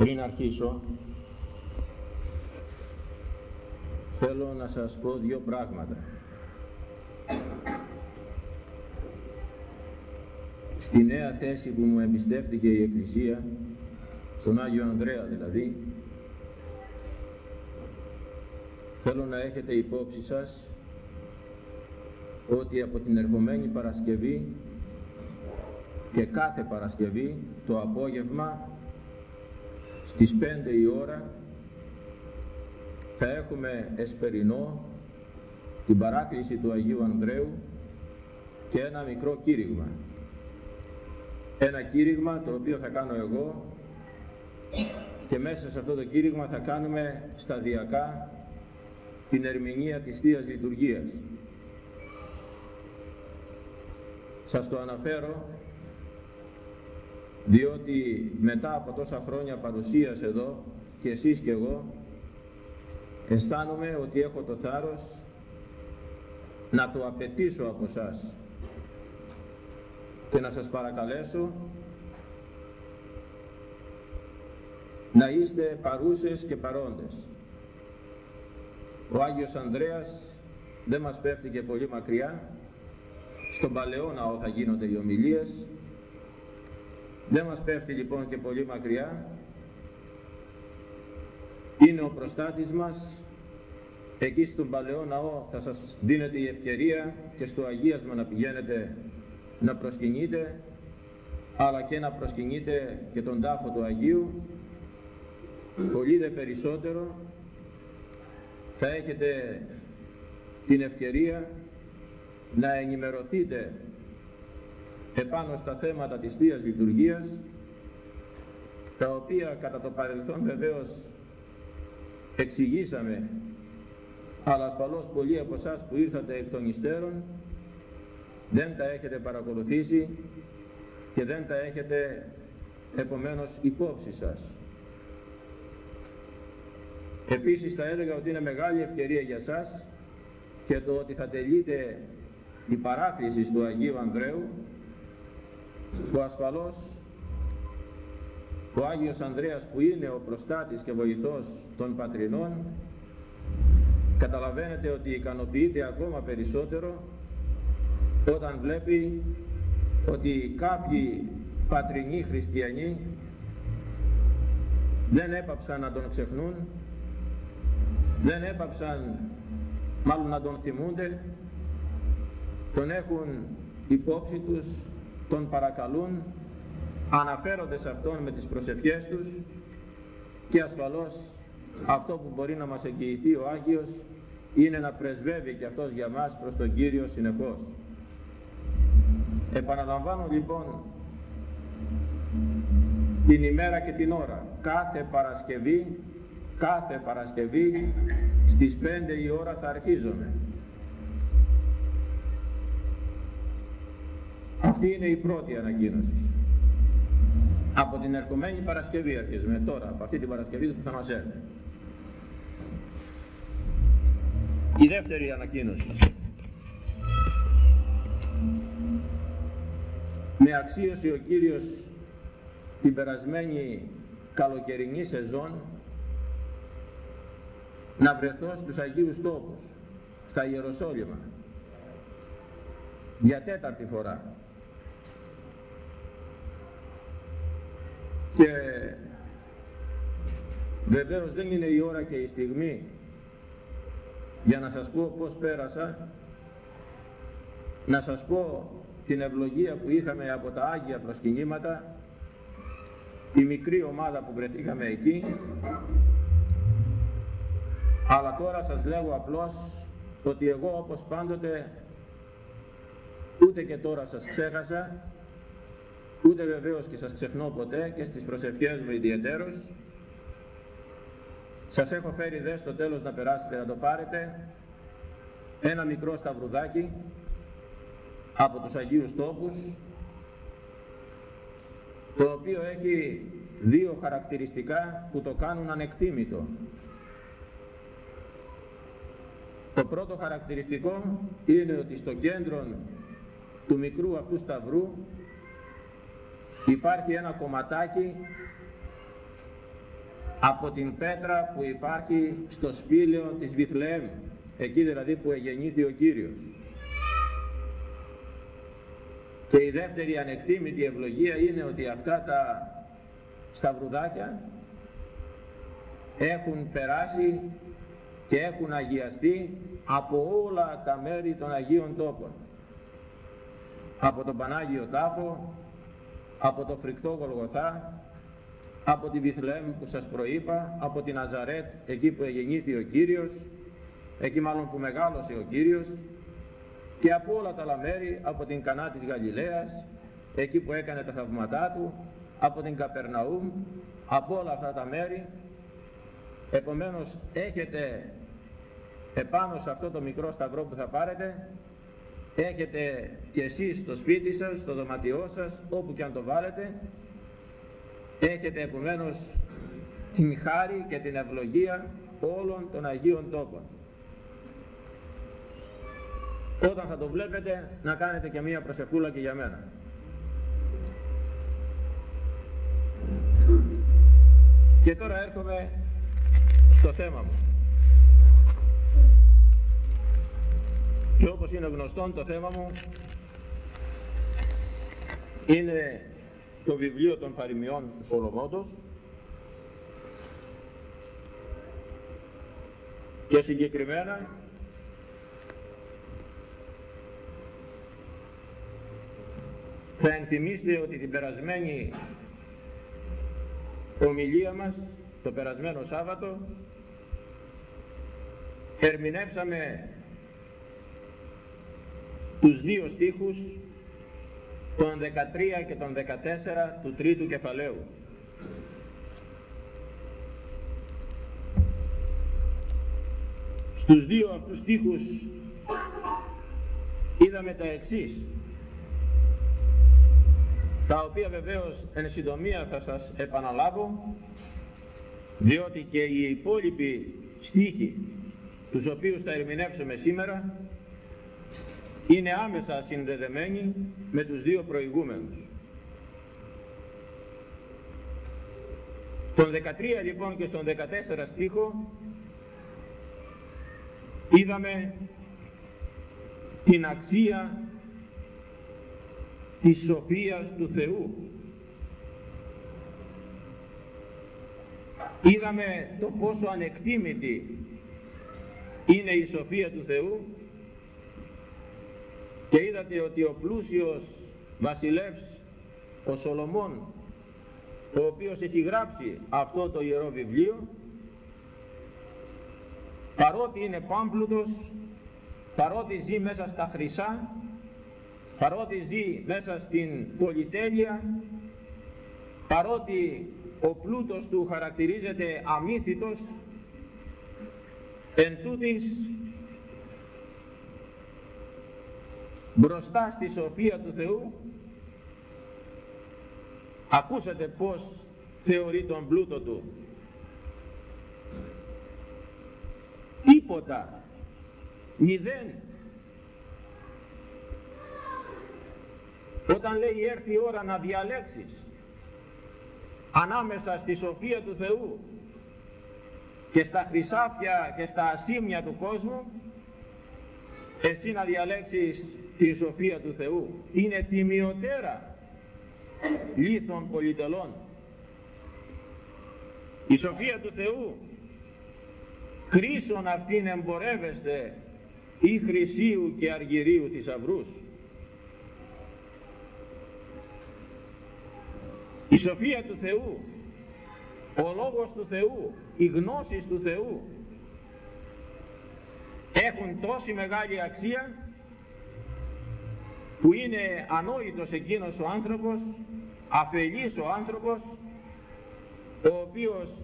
Πριν αρχίσω, θέλω να σας πω δύο πράγματα. Στη νέα θέση που μου εμπιστεύτηκε η Εκκλησία, στον Άγιο Ανδρέα δηλαδή, θέλω να έχετε υπόψη σας ότι από την ερχομένη Παρασκευή και κάθε Παρασκευή το απόγευμα στις 5 η ώρα θα έχουμε εσπερινό την παράκληση του Αγίου Ανδρέου και ένα μικρό κήρυγμα. Ένα κήρυγμα το οποίο θα κάνω εγώ και μέσα σε αυτό το κήρυγμα θα κάνουμε σταδιακά την ερμηνεία της Θείας Λειτουργίας. Σας το αναφέρω διότι μετά από τόσα χρόνια παρουσίας εδώ και εσείς και εγώ αισθάνομαι ότι έχω το θάρρος να το απαιτήσω από σας και να σας παρακαλέσω να είστε παρούσες και παρόντες. Ο Άγιος Ανδρέας δεν μας πέφτει και πολύ μακριά, στον Παλαιό Ναό θα γίνονται οι ομιλίες, δεν μας πέφτει λοιπόν και πολύ μακριά, είναι ο προστάτης μας, εκεί στον Παλαιό Ναό θα σας δίνεται η ευκαιρία και στο Αγίασμα να πηγαίνετε να προσκυνείτε, αλλά και να προσκυνείτε και τον τάφο του Αγίου, πολύ δε περισσότερο θα έχετε την ευκαιρία να ενημερωθείτε επάνω στα θέματα της Θείας Λειτουργίας τα οποία κατά το παρελθόν βεβαίως εξηγήσαμε αλλά ασφαλώς πολλοί από εσάς που ήρθατε εκ των υστέρων δεν τα έχετε παρακολουθήσει και δεν τα έχετε επομένως υπόψη σας. Επίσης θα έλεγα ότι είναι μεγάλη ευκαιρία για σας και το ότι θα τελείτε η παράκληση του Αγίου Ανδρέου που ασφαλώς ο Άγιος Ανδρέας που είναι ο προστάτης και βοηθός των πατρινών καταλαβαίνετε ότι ικανοποιείται ακόμα περισσότερο όταν βλέπει ότι κάποιοι πατρινοί χριστιανοί δεν έπαψαν να τον ξεχνούν δεν έπαψαν μάλλον να τον θυμούνται τον έχουν υπόψη τους τον παρακαλούν αναφέρονται σε Αυτόν με τις προσευχές τους και ασφαλώς αυτό που μπορεί να μας εγγυηθεί ο Άγιος είναι να πρεσβεύει και Αυτός για μας προς τον Κύριο συνεχώς. Επαναλαμβάνω λοιπόν την ημέρα και την ώρα, κάθε Παρασκευή, κάθε Παρασκευή στις 5 η ώρα θα αρχίζουμε. Αυτή είναι η πρώτη ανακοίνωση. Από την ερχομένη Παρασκευή αρχίζουμε τώρα, από αυτή την Παρασκευή που θα μας έρθει. Η δεύτερη ανακοίνωση. Με αξίωση ο Κύριος την περασμένη καλοκαιρινή σεζόν να βρεθώ στους Αγίους Τόπους, στα Ιεροσόλυμα, για τέταρτη φορά. Και βεβαίως δεν είναι η ώρα και η στιγμή για να σας πω πώς πέρασα, να σας πω την ευλογία που είχαμε από τα Άγια προσκυνήματα, η μικρή ομάδα που βρεθήκαμε εκεί, αλλά τώρα σας λέγω απλώς ότι εγώ όπως πάντοτε ούτε και τώρα σας ξέχασα ούτε βεβαίως και σας ξεχνώ ποτέ και στις προσευχές μου ιδιαιτέρως σας έχω φέρει δε στο τέλος να περάσετε να το πάρετε ένα μικρό σταυρουδάκι από τους Αγίους Τόπους το οποίο έχει δύο χαρακτηριστικά που το κάνουν ανεκτήμητο. Το πρώτο χαρακτηριστικό είναι ότι στο κέντρο του μικρού αυτού σταυρού υπάρχει ένα κομματάκι από την πέτρα που υπάρχει στο σπήλαιο της Βιθλεέμ, εκεί δηλαδή που εγεννήθη ο Κύριος. Και η δεύτερη ανεκτήμητη ευλογία είναι ότι αυτά τα σταυρουδάκια έχουν περάσει και έχουν αγιαστεί από όλα τα μέρη των Αγίων Τόπων. Από τον Πανάγιο Τάφο, από το φρικτό Γολγοθά, από τη Βιθλεέμ που σας προείπα, από την Αζαρέτ, εκεί που εγεννήθη ο Κύριος, εκεί μάλλον που μεγάλωσε ο Κύριος, και από όλα τα άλλα μέρη, από την Κανά της Γαλιλαίας, εκεί που έκανε τα θαυματά του, από την Καπερναούμ, από όλα αυτά τα μέρη. Επομένως έχετε επάνω σε αυτό το μικρό σταυρό που θα πάρετε, έχετε και εσείς στο σπίτι σας, στο δωματιό σας, όπου και αν το βάλετε, έχετε επομένως την χάρη και την ευλογία όλων των Αγίων Τόπων. Όταν θα το βλέπετε να κάνετε και μία προσευχούλα και για μένα. Και τώρα έρχομαι στο θέμα μου. Και όπως είναι γνωστόν το θέμα μου είναι το βιβλίο των παροιμιών του Σολομόντος και συγκεκριμένα θα ενθυμίστε ότι την περασμένη ομιλία μας το περασμένο Σάββατο ερμηνεύσαμε τους δύο στίχους τον 13 και τον 14 του τρίτου κεφαλαίου. Στους δύο αυτούς στίχους είδαμε τα εξής τα οποία βεβαίως εν συντομία θα σας επαναλάβω διότι και οι υπόλοιποι στίχοι τους οποίους θα ερμηνεύσουμε σήμερα είναι άμεσα συνδεδεμένοι με τους δύο προηγούμενους. Στον 13 λοιπόν και στον 14 στίχο είδαμε την αξία της σοφίας του Θεού. Είδαμε το πόσο ανεκτήμητη είναι η σοφία του Θεού και είδατε ότι ο πλούσιος βασιλεύς ο Σολομών ο οποίος έχει γράψει αυτό το Ιερό Βιβλίο παρότι είναι πάμπλουτος παρότι ζει μέσα στα χρυσά παρότι ζει μέσα στην πολυτέλεια παρότι ο πλούτος του χαρακτηρίζεται αμύθιτος εν τούτης μπροστά στη σοφία του Θεού. Ακούσατε πως θεωρεί τον πλούτο του. Τίποτα. Μηδέν. Όταν λέει έρθει η ώρα να διαλέξεις ανάμεσα στη σοφία του Θεού και στα χρυσάφια και στα ασήμια του κόσμου εσύ να διαλέξεις τη σοφία του Θεού. Είναι τιμιωτέρα λίθων πολυτελών. Η σοφία του Θεού. Χρήσον αυτήν εμπορεύεστε ή χρυσίου και αργυρίου θησαυρούς η σοφία του Θεού ο λόγος του Θεού οι γνώσεις του Θεού έχουν τόση μεγάλη αξία που είναι ανόητος εκείνος ο άνθρωπος, αφελής ο άνθρωπος, ο οποίος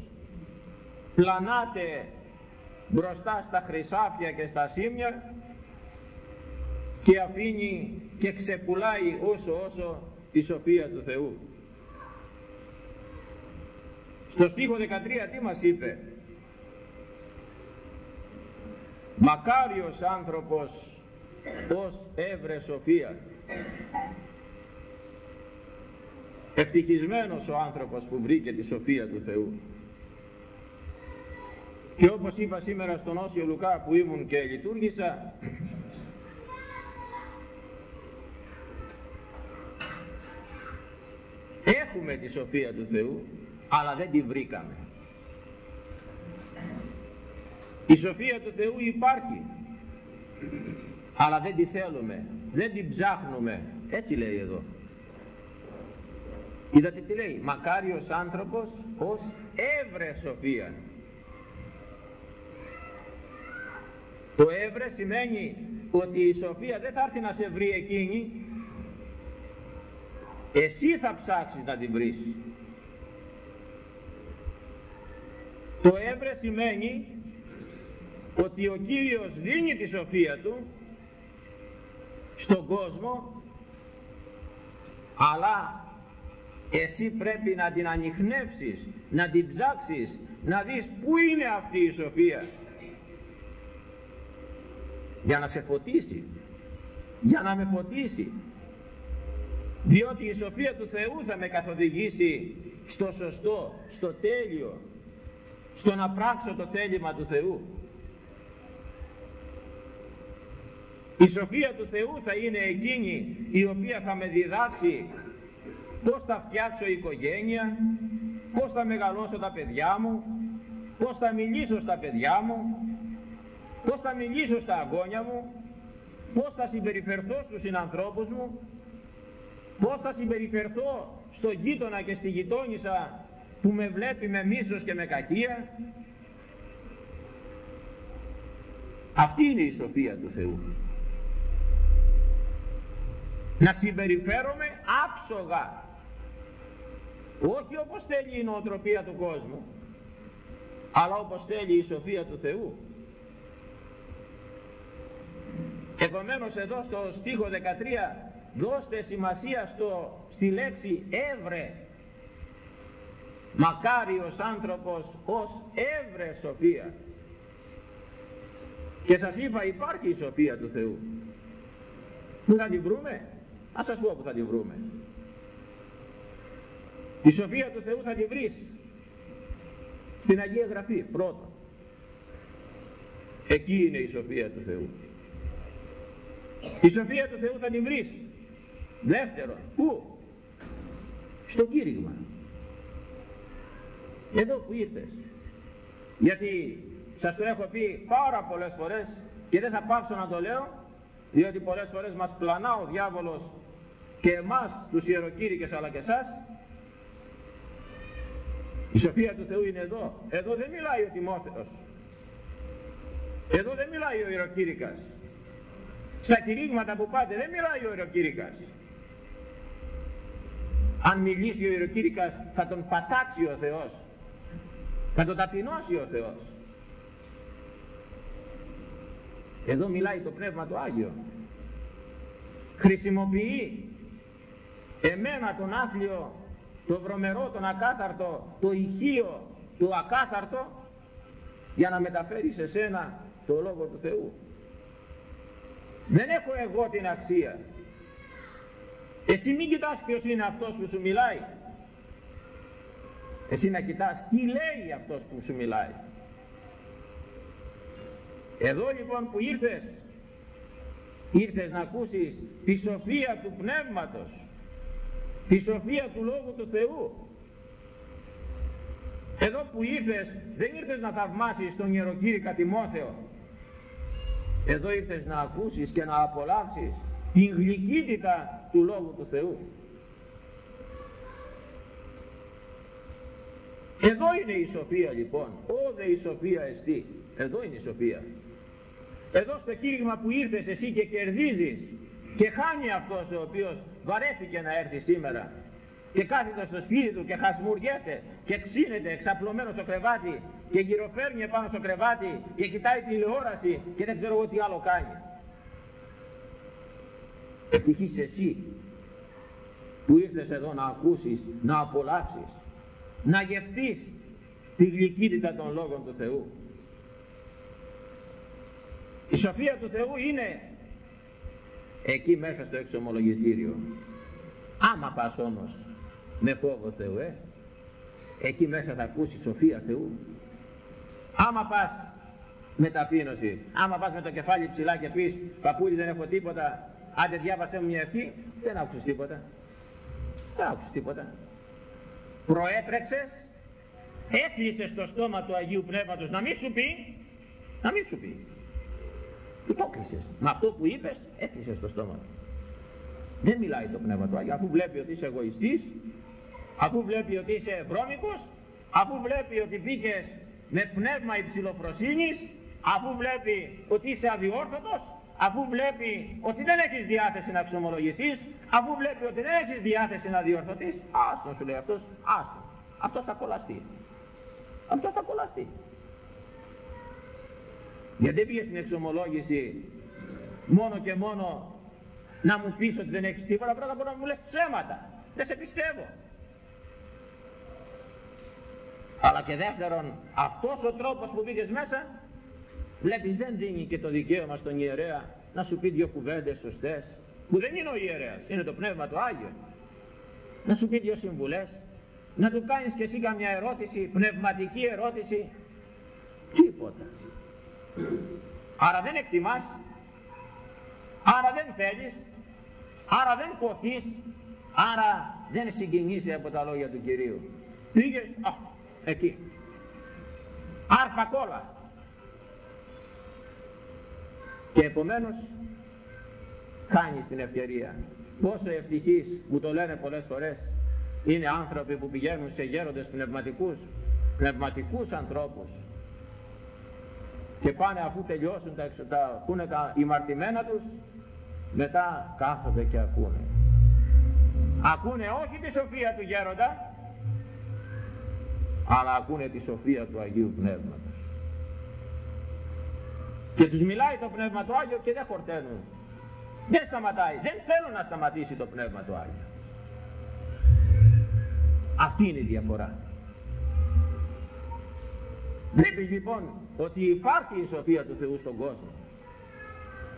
πλανάται μπροστά στα χρυσάφια και στα σήμια και αφήνει και ξεπουλάει όσο όσο τη σοφία του Θεού. Στο στίχο 13 τι μας είπε; Μακάριος άνθρωπος ως έβρε σοφία. Ευτυχισμένος ο άνθρωπος που βρήκε τη σοφία του Θεού. Και όπως είπα σήμερα στον Όσιο Λουκά που ήμουν και λειτουργήσα, έχουμε τη σοφία του Θεού, αλλά δεν τη βρήκαμε. Η σοφία του Θεού υπάρχει, αλλά δεν τη θέλουμε, δεν την ψάχνουμε. Έτσι λέει εδώ. Είδατε τι λέει, μακάριος άνθρωπος ως έβρε σοφία. Το έβρε σημαίνει ότι η σοφία δεν θα έρθει να σε βρει εκείνη, εσύ θα ψάξεις να την βρεις. Το έβρε σημαίνει ότι ο Κύριος δίνει τη σοφία Του στον κόσμο αλλά εσύ πρέπει να την ανοιχνεύσεις, να την ψάξεις, να δεις πού είναι αυτή η σοφία για να σε φωτίσει, για να με φωτίσει διότι η σοφία του Θεού θα με καθοδηγήσει στο σωστό, στο τέλειο, στο να πράξω το θέλημα του Θεού. Η σοφία του Θεού θα είναι εκείνη η οποία θα με διδάξει πώς θα φτιάξω οικογένεια, πώς θα μεγαλώσω τα παιδιά μου, πώς θα μιλήσω στα παιδιά μου, πώς θα μιλήσω στα αγώνια μου, πώς θα συμπεριφερθώ στους συνανθρώπους μου, πώς θα συμπεριφερθώ στο γείτονα και στη γειτόνισσα που με βλέπει με μίσος και με κακία. Αυτή είναι η σοφία του Θεού. Να συμπεριφέρομαι άψογα. Όχι όπως θέλει η νοοτροπία του κόσμου αλλά όπως θέλει η σοφία του Θεού. Επομένως εδώ στο στίχο 13 δώστε σημασία στο, στη λέξη έβρε μακάριος άνθρωπος ως έβρε σοφία. Και σας είπα υπάρχει η σοφία του Θεού. Που θα την βρούμε; Ας σας πω που θα την βρούμε η σοφία του Θεού θα τη βρεις στην Αγία Γραφή πρώτα. Εκεί είναι η σοφία του Θεού. Η σοφία του Θεού θα την βρεις. Δεύτερον, πού; Στο κήρυγμα. Εδώ που ήρθες. Γιατί σας το έχω πει πάρα πολλές φορές και δεν θα πάψω να το λέω διότι πολλές φορές μας πλανά ο διάβολος και εμάς τους ιεροκήρυκες αλλά και εσάς η σοφία του Θεού είναι εδώ. Εδώ δεν μιλάει ο Τιμόθεος. Εδώ δεν μιλάει ο Ιεροκήρυκας. Στα κηρύγματα που πάτε δεν μιλάει ο Ιεροκήρυκας. Αν μιλήσει ο Ιεροκήρυκας θα τον πατάξει ο Θεός. Θα τον ταπεινώσει ο Θεός. Εδώ μιλάει το Πνεύμα το Άγιο. Χρησιμοποιεί εμένα τον άθλιο το βρωμερό, τον ακάθαρτο, το ηχείο, το ακάθαρτο για να μεταφέρει σε σένα το Λόγο του Θεού. Δεν έχω εγώ την αξία. Εσύ μην κοιτάς ποιος είναι αυτός που σου μιλάει. Εσύ να κοιτάς τι λέει αυτός που σου μιλάει. Εδώ λοιπόν που ήρθες, ήρθες να ακούσεις τη σοφία του Πνεύματος τη σοφία του Λόγου του Θεού. Εδώ που ήρθες, δεν ήρθες να θαυμάσεις τον Ιεροκήρυκα Τιμόθεο. Εδώ ήρθες να ακούσεις και να απολαύσεις την γλυκύτητα του Λόγου του Θεού. Εδώ είναι η σοφία λοιπόν. Όδε η σοφία εστί. Εδώ είναι η σοφία. Εδώ στο κήρυγμα που ήρθες εσύ και κερδίζεις και χάνει αυτός ο οποίος βαρέθηκε να έρθει σήμερα και κάθεται στο σπίτι του και χασμουριέται και ξύνεται εξαπλωμένος στο κρεβάτι και γυροφέρνει επάνω στο κρεβάτι και κοιτάει τηλεόραση και δεν ξέρω εγώ τι άλλο κάνει. Ευτυχής εσύ που ήρθες εδώ να ακούσεις, να απολαύσεις, να γευτείς τη γλυκύτητα των λόγων του Θεού. Η σοφία του Θεού είναι εκεί μέσα στο εξομολογητήριο άμα πας όμως με φόβο Θεού ε, εκεί μέσα θα ακούσεις σοφία Θεού Άμα πας με ταπείνωση, άμα πας με το κεφάλι ψηλά και πεις παππούλη δεν έχω τίποτα, άντε διάβασέ μου μια ευχή, δεν άκουσες τίποτα. Δεν άκουσες τίποτα. Προέτρεξες, έκλεισες το στόμα του Αγίου Πνεύματος να μην σου πει, να μην σου πει. Του το κλείσες. Με αυτό που είπες, έκλεισες το στόμα του. Δεν μιλάει το Πνεύμα του Άγιο, αφού βλέπει ότι είσαι εγωιστής, αφού βλέπει ότι είσαι βρώμικος, αφού βλέπει ότι μπήκες με πνεύμα υψηλοφροσύνης, αφού βλέπει ότι είσαι αδιόρθωτος, αφού βλέπει ότι δεν έχεις διάθεση να ξομολογηθείς, αφού βλέπει ότι δεν έχεις διάθεση να διορθωθείς, άστον σου λέει αυτός, άστον. Αυτός θα κολλαστεί. Αυτός θα κολλαστεί. Γιατί δεν πήγες στην εξομολόγηση μόνο και μόνο να μου πεις ότι δεν έχεις τίποτα, πρώτα απ' όλα να μου λες ψέματα. Δεν σε πιστεύω. Αλλά και δεύτερον, αυτός ο τρόπος που πήγες μέσα, βλέπεις δεν δίνει και το δικαίωμα στον ιερέα να σου πει δύο κουβέντες σωστές, που δεν είναι ο ιερέας, είναι το Πνεύμα του Άγιο. Να σου πει δύο συμβουλές, να του κάνεις και εσύ καμιά ερώτηση, πνευματική ερώτηση, τίποτα. Άρα δεν εκτιμάς, άρα δεν θέλεις, άρα δεν ποθείς, άρα δεν συγκινείσαι από τα λόγια του Κυρίου. Πήγες, α, εκεί. Άρπα κόλλα. Και επομένως χάνεις την ευκαιρία. Πόσο ευτυχείς που το λένε πολλές φορές είναι άνθρωποι που πηγαίνουν σε γέροντες πνευματικούς, πνευματικούς ανθρώπους και πάνε αφού τελειώσουν τα, τα ακούνε τα ημαρτημένα τους μετά κάθονται και ακούνε. Ακούνε όχι τη σοφία του γέροντα αλλά ακούνε τη σοφία του Αγίου Πνεύματος. Και τους μιλάει το Πνεύμα του Άγιο και δεν χορταίνουν. Δεν σταματάει. Δεν θέλουν να σταματήσει το Πνεύμα του Άγιο. Αυτή είναι η διαφορά. Βλέπεις λοιπόν ότι υπάρχει η σοφία του Θεού στον κόσμο.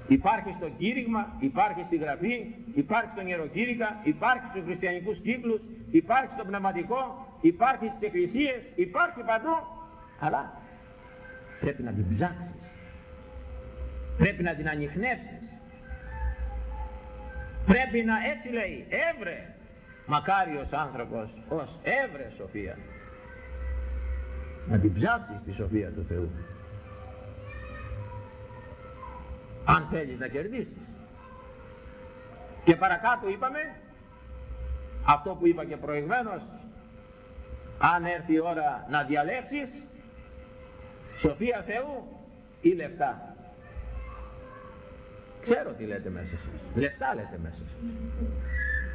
Υπάρχει στο κήρυγμα, υπάρχει στη γραφή, υπάρχει στον ιεροκήρυκα, υπάρχει στους χριστιανικούς κύκλους, υπάρχει στο πνευματικό, υπάρχει στις εκκλησίες, υπάρχει παντού, αλλά πρέπει να την ψάξεις. Πρέπει να την ανοιχνεύσεις. Πρέπει να έτσι λέει, έβρε μακάριος άνθρωπος ως έβρε σοφία να την ψάξεις τη σοφία του Θεού. Αν θέλεις να κερδίσεις. Και παρακάτω είπαμε αυτό που είπα και προηγμένως αν έρθει η ώρα να διαλέξεις σοφία Θεού ή λεφτά. Ξέρω τι λέτε μέσα σας. Λεφτά λέτε μέσα σας.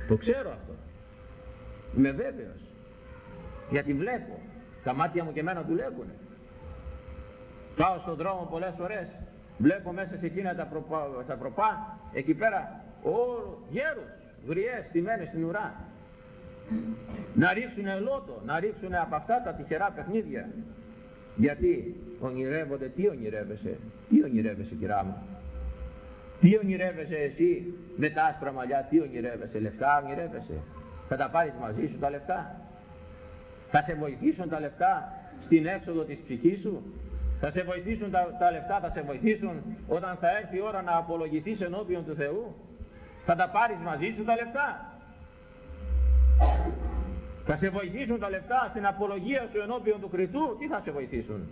Το ξέρω αυτό. Είμαι βέβαιος. Γιατί βλέπω. Τα μάτια μου και εμένα δουλεύουν. Πάω στον δρόμο πολλές φορές. Βλέπω μέσα σε εκείνα τα προπά, στα προπά, εκεί πέρα, ο, γέρους, γριές, στημένες στην ουρά. Να ρίξουν λότο, να ρίξουν από αυτά τα τυχερά παιχνίδια. Γιατί ονειρεύονται, τι ονειρεύεσαι, τι ονειρεύεσαι κυρά μου; Τι ονειρεύεσαι εσύ με τα άσπρα μαλλιά, τι ονειρεύεσαι, λεφτά ονειρεύεσαι, θα τα πάρεις μαζί σου τα λεφτά; Θα σε βοηθήσουν τα λεφτά στην έξοδο της ψυχής σου; Θα σε βοηθήσουν τα, τα λεφτά, θα σε βοηθήσουν όταν θα έρθει η ώρα να απολογηθείς ενώπιον του Θεού; Θα τα πάρεις μαζί σου τα λεφτά; Θα σε βοηθήσουν τα λεφτά στην απολογία σου ενώπιον του κριτού. Τι θα σε βοηθήσουν;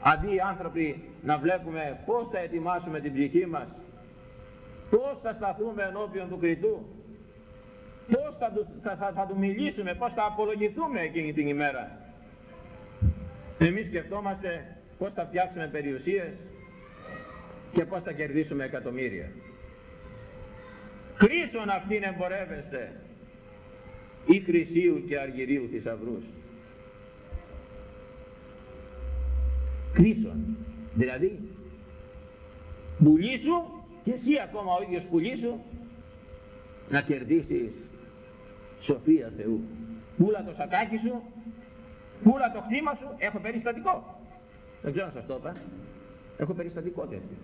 Αντί οι άνθρωποι να βλέπουμε πώς θα ετοιμάσουμε την ψυχή μας, πώς θα σταθούμε ενώπιον του κριτού, πώς θα του, θα, θα, θα του μιλήσουμε, πώς θα απολογηθούμε εκείνη την ημέρα; Εμείς σκεφτόμαστε πώς θα φτιάξουμε περιουσίες και πώς θα κερδίσουμε εκατομμύρια. Χρήσον αυτήν εμπορεύεστε ή χρυσίου και αργυρίου θησαυρούς. Χρήσον. Δηλαδή, πουλί σου και εσύ ακόμα ο ίδιος πουλί σου να κερδίσεις σοφία Θεού. Πούλα το σακάκι σου, πούλα το χτήμα σου, έχω περιστατικό. Δεν ξέρω να σας το είπα. Έχω περιστατικό τέτοιο.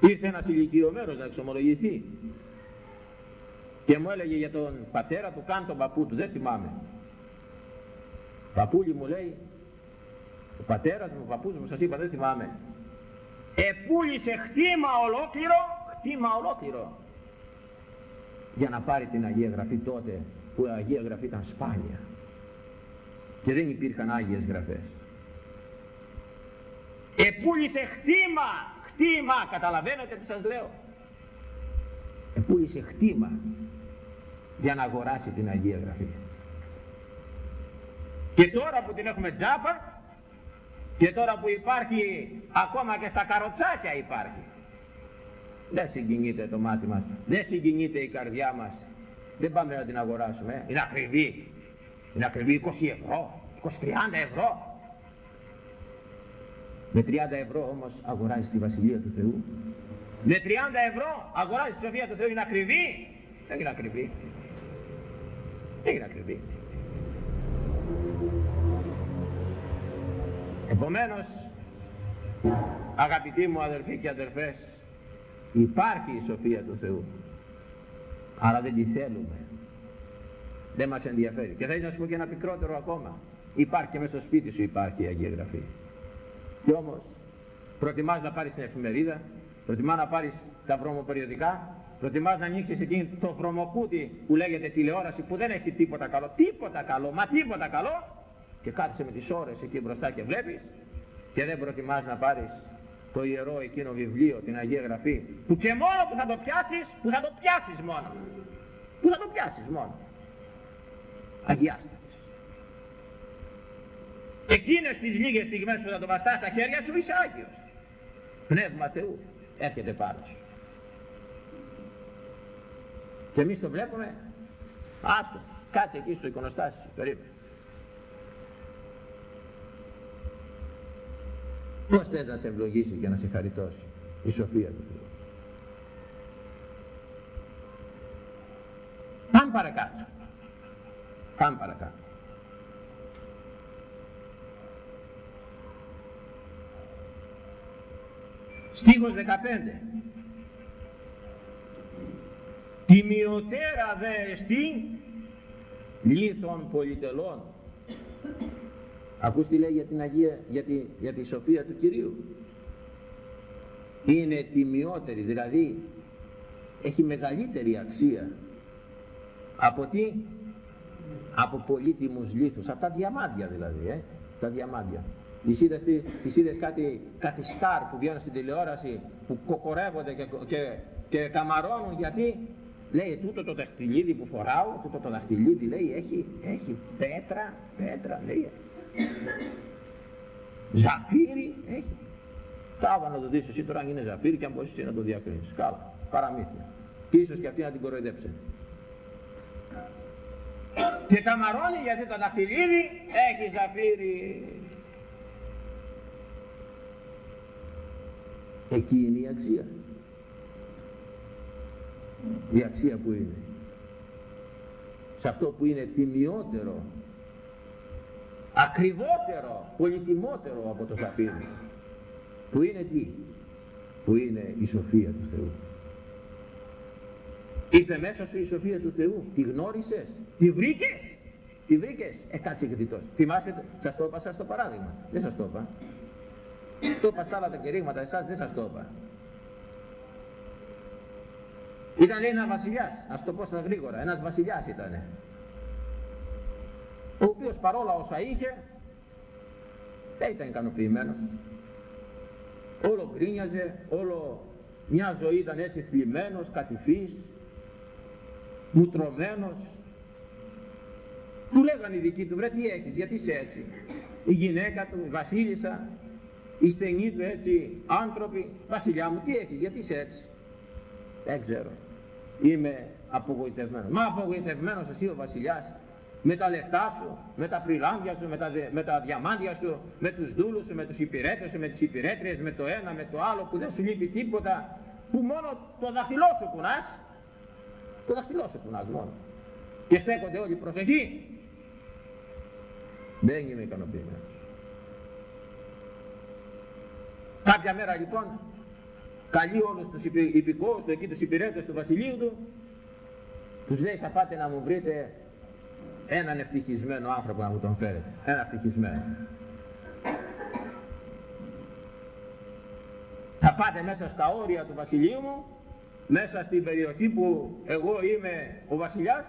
Ήρθε ένας ηλικιωμένος να εξομολογηθεί και μου έλεγε για τον πατέρα του, καν τον παππού του, δεν θυμάμαι. Παππούλη μου λέει, ο πατέρας μου, ο παππούς μου, σας είπα δεν θυμάμαι, επούλησε χτήμα ολόκληρο, χτήμα ολόκληρο, για να πάρει την Αγία Γραφή τότε που η Αγία Γραφή ήταν σπάνια και δεν υπήρχαν Άγιες Γραφές. Επούλησε χτήμα, χτήμα, καταλαβαίνετε τι σας λέω. Επούλησε χτήμα για να αγοράσει την Αγία Γραφή. Και τώρα που την έχουμε τζάπα και τώρα που υπάρχει ακόμα και στα καροτσάκια υπάρχει δεν συγκινείται το μάτι μας, δεν συγκινείται η καρδιά μας. Δεν πάμε να την αγοράσουμε, είναι ακριβή. Είναι ακριβή 20 ευρώ, 20-30 ευρώ. Με 30 ευρώ όμως αγοράζεις τη Βασιλεία του Θεού. Με 30 ευρώ αγοράζεις τη Σοφία του Θεού, είναι ακριβή. Δεν είναι ακριβή. Δεν είναι ακριβή. Επομένως, αγαπητοί μου αδελφοί και αδελφές, Υπάρχει η σοφία του Θεού. Αλλά δεν τη θέλουμε. Δεν μας ενδιαφέρει. Και θα ήθελα να σου πω και ένα πικρότερο ακόμα. Υπάρχει και μέσα στο σπίτι σου υπάρχει η Αγία Γραφή. Και όμως προτιμάς να πάρεις την εφημερίδα, προτιμάς να πάρεις τα βρωμοπεριοδικά, προτιμάς να ανοίξεις εκείνη το βρωμοκούτι που λέγεται τηλεόραση που δεν έχει τίποτα καλό, τίποτα καλό, μα τίποτα καλό και κάθεσαι με τις ώρες εκεί μπροστά και βλέπεις και δεν προτιμάς να πάρεις το ιερό εκείνο βιβλίο, την Αγία Γραφή, που και μόνο που θα το πιάσεις, που θα το πιάσεις μόνο. Που θα το πιάσεις μόνο. Αγιάστατες. Εκείνες τις λίγες στιγμές που θα το βαστάς στα χέρια σου είσαι Άγιος. Πνεύμα Θεού έρχεται πάνω σου. Και εμείς το βλέπουμε, άστο, κάτσε εκεί στο εικονοστάσιο σου, Πώς θες να σε ευλογήσει και να σε χαριτώσει η σοφία του Θεού; Πάμε παρακάτω. Πάμε παρακάτω. Στίχος 15. Τιμιωτέρα δε εστί λίθων πολυτελών Ακούς τι λέει για την Αγία, για τη, για τη σοφία του Κυρίου; Είναι τιμιότερη, δηλαδή έχει μεγαλύτερη αξία από τι, από πολύτιμους λίθους, από τα διαμάντια δηλαδή, ε, τα διαμάντια. Τις είδες, τις είδες κάτι, κάτι στάρ που βγαίνουν στην τηλεόραση, που κοκορεύονται και, και, και καμαρώνουν γιατί λέει τούτο το δαχτυλίδι που φοράω, τούτο το δαχτυλίδι λέει έχει, έχει πέτρα, πέτρα λέει Ζαφύρι έχει. Τάβα να το δεις εσύ τώρα αν είναι ζαφύρι και αν μπορείς εσύ να το διακρίνεις. Καλά, παραμύθια. Και ίσως και αυτή να την κοροϊδέψει. Και καμαρώνει γιατί το δαχτυλίδι έχει ζαφύρι. Εκεί είναι η αξία. Η αξία που είναι. Σε αυτό που είναι τιμιότερο ακριβότερο, πολυτιμότερο από το σαφύρι που είναι τι; Που είναι η σοφία του Θεού. Ήρθε μέσα σου η σοφία του Θεού. Τη γνώρισες, τη βρήκες τη βρήκες, ε κάτσε και τόσο θυμάστε, σας το είπα σας το παράδειγμα. Δεν σας το είπα. Το είπα στα άλλα τα κηρύγματα εσάς δεν σας το είπα. Ήταν λέει ένα βασιλιάς, ας το πω στα γρήγορα, ένας βασιλιάς ήτανε ο οποίος παρόλα όσα είχε δεν ήταν ικανοποιημένος. Όλο γκρίνιαζε όλο μια ζωή ήταν έτσι θλιμμένος, κατηφής μουτρωμένος. Του λέγανε οι δικοί του βρε τι έχεις γιατί είσαι έτσι; Η γυναίκα του, η βασίλισσα οι στενοί του έτσι άνθρωποι βασιλιά μου τι έχεις γιατί είσαι έτσι; Δεν ξέρω. Είμαι απογοητευμένος. Μα απογοητευμένος εσύ ο βασιλιάς με τα λεφτά σου, με τα πριλάνδια σου, με τα, με τα διαμάντια σου, με τους δούλους σου, με τους υπηρέτες σου, με τις υπηρέτριες, με το ένα, με το άλλο που δεν σου λείπει τίποτα, που μόνο το δαχτυλό σου κουνάς, το δαχτυλό σου κουνάς μόνο. Και στέκονται όλοι προσεχή. Δεν είμαι ικανοποιημένος. Κάποια μέρα λοιπόν καλεί όλους τους υπηκόους του εκεί τους υπηρέτες του βασιλείου του τους λέει θα πάτε να μου βρείτε έναν ευτυχισμένο άνθρωπο να μου τον φέρετε. Ένα ευτυχισμένο. Θα πάτε μέσα στα όρια του βασιλείου μου, μέσα στην περιοχή που εγώ είμαι ο βασιλιάς,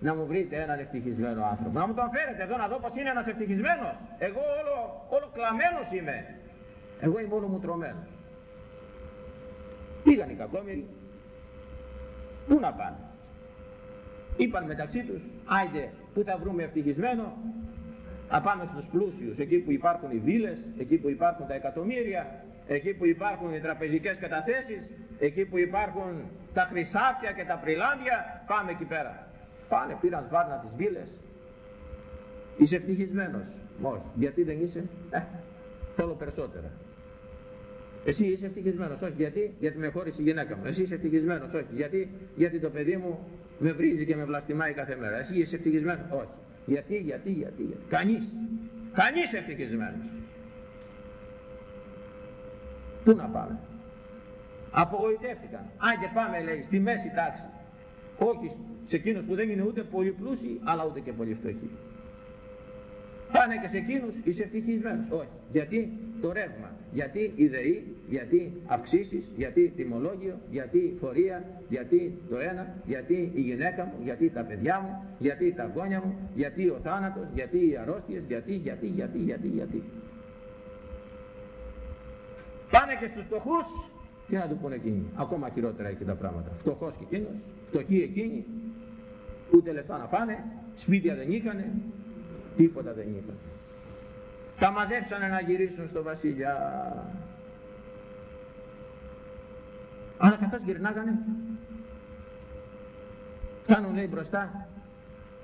να μου βρείτε έναν ευτυχισμένο άνθρωπο. Να μου τον φέρετε εδώ να δω πως είναι ένας ευτυχισμένος. Εγώ όλο, όλο κλαμμένος είμαι. Εγώ είμαι όλο μου τρομένος. Πήγαν οι κακόμοιροι. Πού να πάνε; Είπαν μεταξύ τους, άιντε, πού θα βρούμε ευτυχισμένο; Να πάμε στους πλούσιους, εκεί που υπάρχουν οι βίλες, εκεί που υπάρχουν τα εκατομμύρια, εκεί που υπάρχουν οι τραπεζικές καταθέσεις, εκεί που υπάρχουν τα χρυσάφια και τα πριλάντια, πάμε εκεί πέρα. Πάνε, πήραν σβάρνα τις βίλες. Είσαι ευτυχισμένος; Όχι. Γιατί δεν είσαι; Ε, θέλω περισσότερα. Εσύ είσαι ευτυχισμένος; Όχι. Γιατί; Γιατί με χώρισε η γυναίκα μου. Εσύ είσαι ευτυχισμένος; Όχι. Γιατί; Γιατί το παιδί μου με βρίζει και με βλαστημάει κάθε μέρα. Εσύ είσαι ευτυχισμένος. Όχι. Γιατί, γιατί, γιατί. γιατί. Κανείς. Κανείς ευτυχισμένος. Πού να πάμε. Απογοητεύτηκαν. Άντε πάμε λέει στη μέση τάξη. Όχι σε εκείνους που δεν είναι ούτε πολύ πλούσιοι αλλά ούτε και πολύ φτωχοί. Πάνε και σε εκείνους είσαι ευτυχισμένος. Όχι. Γιατί το ρεύμα, γιατί η ΔΕΗ, γιατί αυξήσεις, γιατί τιμολόγιο, γιατί φορεία, γιατί το ένα, γιατί η γυναίκα μου, γιατί τα παιδιά μου, γιατί τα γόνια μου, γιατί ο θάνατος, γιατί οι αρρώστιες, γιατί, γιατί, γιατί, γιατί, γιατί. Πάνε και στους φτωχούς, τι να του πούνε εκείνοι. Ακόμα χειρότερα έχει τα πράγματα. Φτωχός και εκείνος, φτωχοί εκείνοι, ούτε λεφτά να φάνε, σπίτια δεν είχανε, τίποτα δεν είχαν. Τα μαζέψανε να γυρίσουν στο βασιλιά. Αλλά καθώς γυρνάγανε, φτάνουν λέει μπροστά